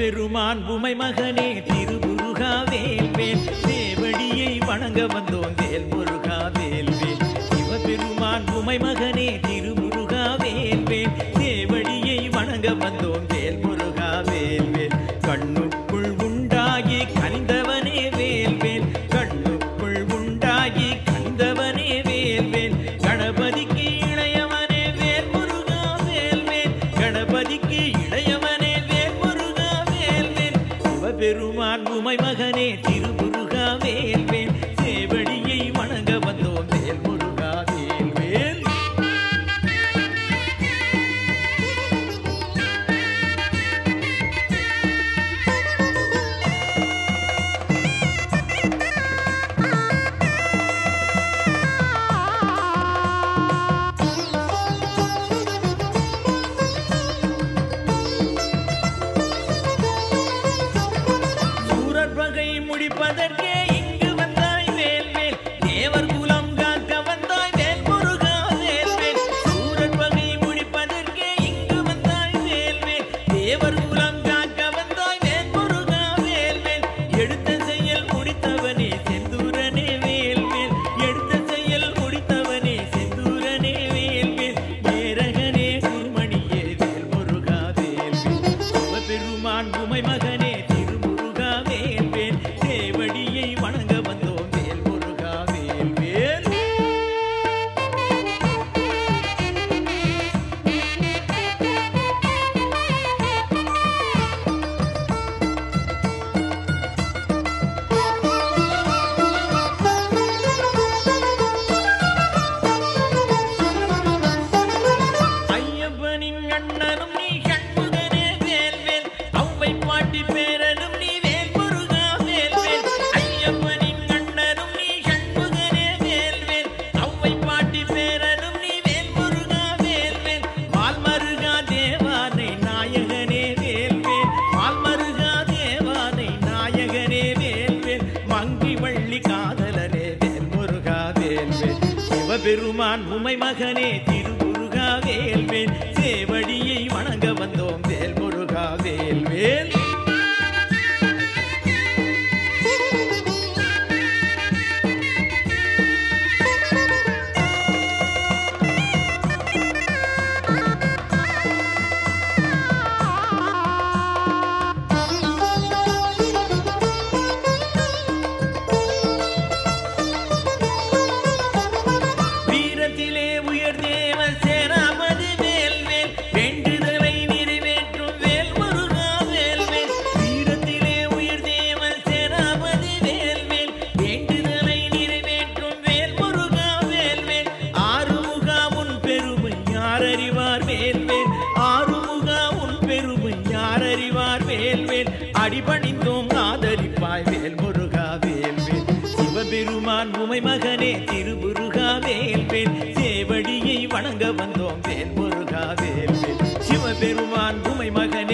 எம்பெருமான் உமை மகனே திருமுருகா வேல்வேல். தேவடியை வணங்க வந்தோம் வேல் முருகா வேல்வேல். சிவபெருமான் உமை மகனே திருமுருகா வேல்வேல். தேவடியை வணங்க வந்தோம் பெருமான் உமை மகனே முடிப்பதற்கே சிவபெருமான் உமை மகனே திருமுருகா வேல்வேல் சேவடியை வணங்க வந்தோம் வேல் முருகா வேல்வேல் வேல் வேல் அடிபணிந்தோம் ஆதரிப்பாய் வேல் முருகா வேல் வேல் சிவபெருமான் உமை மகனே திருமுருகா வேல் வேல் சேவடியை வணங்க வந்தோம் வேல் முருகா வேல் வேல் சிவபெருமான் உமை மகனே